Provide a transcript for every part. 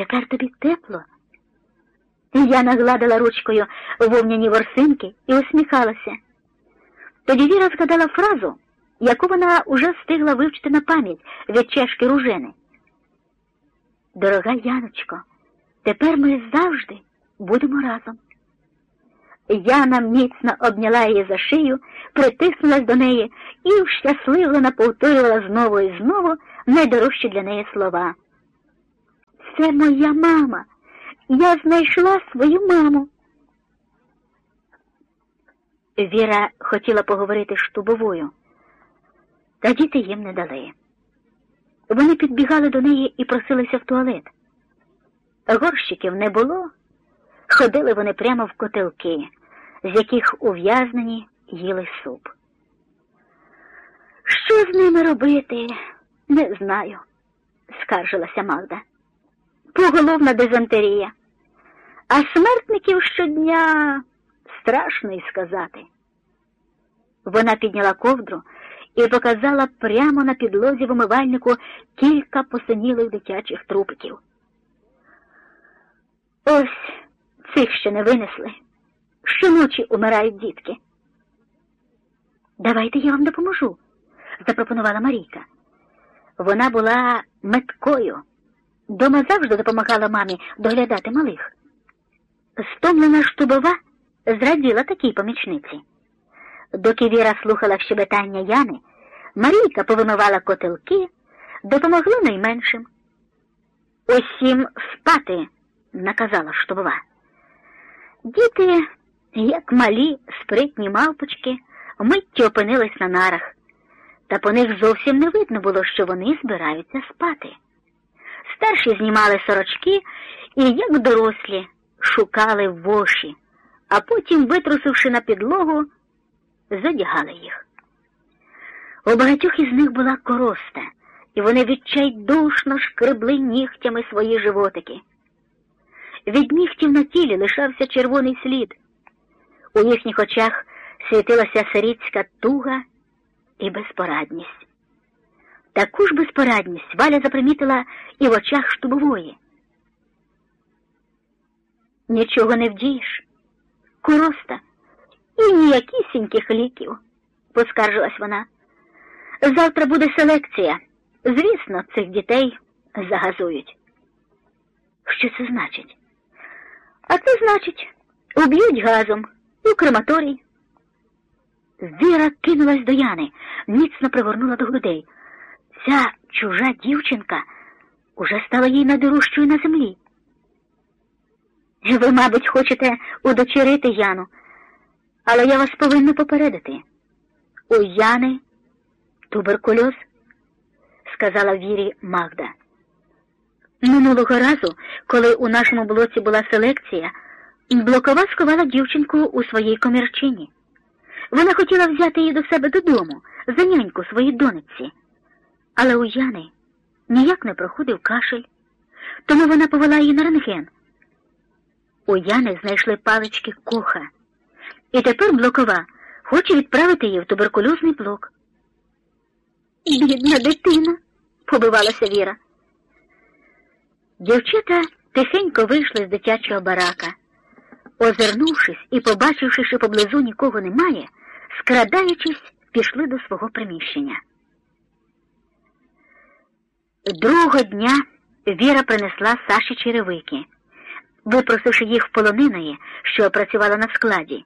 Тепер тобі тепло. Я нагладила ручкою вовняні ворсинки і усміхалася. Тоді Віра згадала фразу, яку вона уже встигла вивчити на пам'ять від чешки ружени. Дорога Яночко, тепер ми завжди будемо разом. Яна міцно обняла її за шию, притиснулась до неї і щасливо повторювала знову і знову найдорожчі для неї слова. Це моя мама. Я знайшла свою маму. Віра хотіла поговорити з штубовою, та діти їм не дали. Вони підбігали до неї і просилися в туалет. Горщиків не було, ходили вони прямо в котелки, з яких ув'язнені їли суп. Що з ними робити, не знаю, скаржилася Магда. Поголовна дизентерія. А смертників щодня страшно й сказати. Вона підняла ковдру і показала прямо на підлозі в умивальнику кілька посинілих дитячих трупиків. Ось цих ще не винесли. Щоночі умирають дітки. Давайте я вам допоможу, запропонувала Марійка. Вона була меткою. Дома завжди допомагала мамі доглядати малих. Стомлена штубова зраділа такій помічниці. Доки Віра слухала щебетання Яни, Марійка повимивала котелки, допомогла найменшим. Усім спати, наказала штубова. Діти, як малі, спритні мавпочки, миттю опинились на нарах, та по них зовсім не видно було, що вони збираються спати. Старші знімали сорочки і, як дорослі, шукали воші, а потім, витрусивши на підлогу, задягали їх. У багатьох із них була короста, і вони відчайдушно шкребли нігтями свої животики. Від нігтів на тілі лишався червоний слід. У їхніх очах світилася сирітська туга і безпорадність. Таку ж безпорадність Валя запримітила і в очах штубової. Нічого не вдієш, короста і ніякісіньких ліків, поскаржилась вона. Завтра буде селекція. Звісно, цих дітей загазують. Що це значить? А це значить, уб'ють газом у крематорій. Віра кинулась до Яни, міцно пригорнула до грудей. Ця чужа дівчинка уже стала їй найдорожчою на землі. Ви, мабуть, хочете удочерити Яну, але я вас повинна попередити. У Яни туберкульоз, сказала Вірі Магда. Минулого разу, коли у нашому блоці була селекція, блокова сховала дівчинку у своїй комірчині. Вона хотіла взяти її до себе додому, за няньку своїй донечці. Але у Яни ніяк не проходив кашель, тому вона повела її на рентген. У Яни знайшли палички коха, і тепер блокова хоче відправити її в туберкульозний блок. Бідна дитина, побивалася Віра. Дівчата тихенько вийшли з дитячого барака. Озирнувшись і побачивши, що поблизу нікого немає, скрадаючись, пішли до свого приміщення. Другого дня Віра принесла Саші черевики, випросивши їх в полониної, що працювала на складі,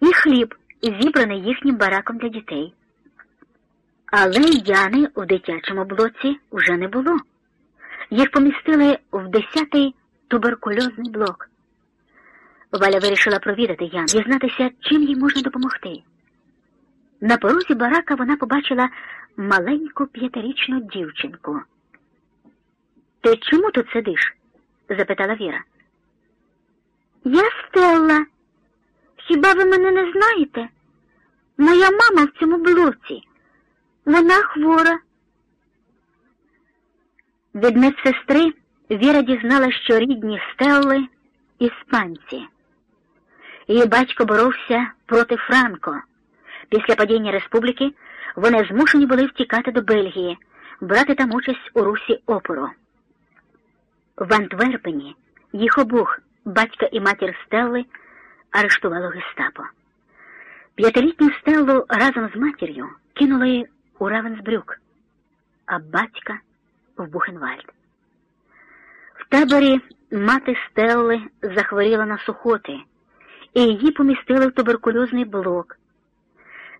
і хліб, зібраний їхнім бараком для дітей. Але Яни у дитячому блоці вже не було. Їх помістили в десятий туберкульозний блок. Валя вирішила провідати Ян, дізнатися, чим їй можна допомогти. На порозі барака вона побачила маленьку п'ятирічну дівчинку. Ти чому тут сидиш? запитала Віра. Я Стелла. Хіба ви мене не знаєте? Моя мама в цьому блоці. Вона хвора. Від медсестри Віра дізнала, що рідні Стелли іспанці. Її батько боровся проти Франко. Після падіння республіки вони змушені були втікати до Бельгії, брати там участь у русі опору. В Антверпені їх обох, батька і матір Стелли, арештувало гестапо. П'ятилітню Стеллу разом з матір'ю кинули у Равенсбрюк, а батька в Бухенвальд. В таборі мати Стелли захворіла на сухоти, і її помістили в туберкульозний блок.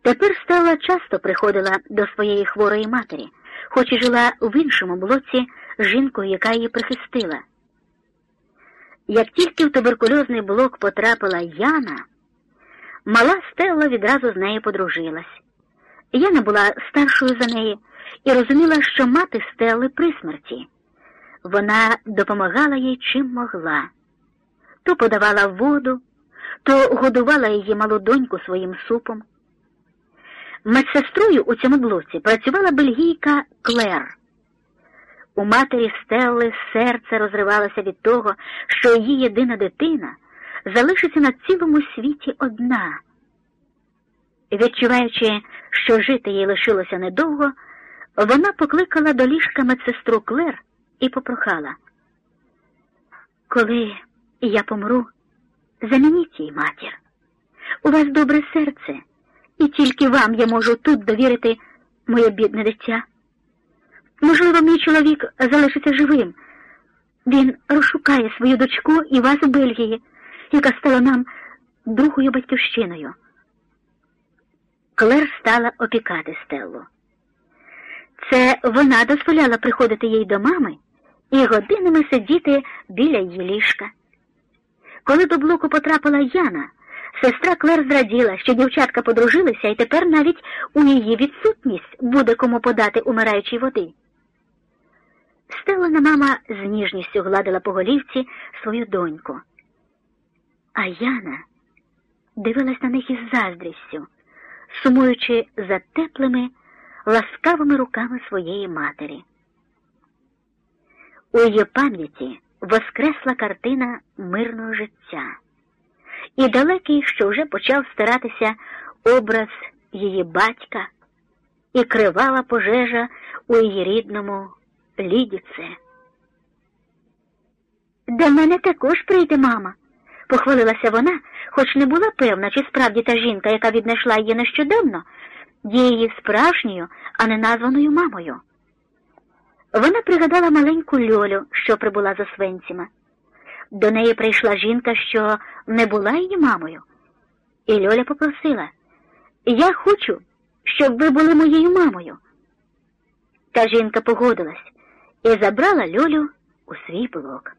Тепер Стелла часто приходила до своєї хворої матері, хоч і жила в іншому блоці жінкою, яка її прихистила. Як тільки в туберкульозний блок потрапила Яна, мала Стелла відразу з нею подружилась. Яна була старшою за неї і розуміла, що мати Стелли при смерті. Вона допомагала їй чим могла, то подавала воду, то годувала її малу доньку своїм супом. Медсестрою у цьому блоці працювала бельгійка Клер. У матері Стелли серце розривалося від того, що її єдина дитина залишиться на цілому світі одна. Відчуваючи, що жити їй лишилося недовго, вона покликала до ліжка медсестру Клер і попрохала. Коли я помру, замініть їй матір. У вас добре серце, і тільки вам я можу тут довірити моє бідне дитя. Можливо, мій чоловік залишиться живим. Він розшукає свою дочку і вас у Бельгії, яка стала нам другою батьківщиною. Клер стала опікати Стеллу. Це вона дозволяла приходити їй до мами і годинами сидіти біля її ліжка. Коли до блоку потрапила Яна, сестра Клер зраділа, що дівчатка подружилися, і тепер навіть у її відсутність буде кому подати умираючій води. Стеллина мама з ніжністю гладила по голівці свою доньку. А Яна дивилась на них із заздрістю, сумуючи за теплими, ласкавими руками своєї матері. У її пам'яті воскресла картина мирного життя, і далекий, що вже почав старатися образ її батька, і кривава пожежа у її рідному Лідіце. До мене також прийде мама, похвалилася вона, хоч не була певна, чи справді та жінка, яка віднайшла її нещодавно, є її справжньою, а не названою мамою. Вона пригадала маленьку Льолю, що прибула за свенціма. До неї прийшла жінка, що не була її мамою. І Льоля попросила Я хочу, щоб ви були моєю мамою. Та жінка погодилась і забрала Льолю у свій блок.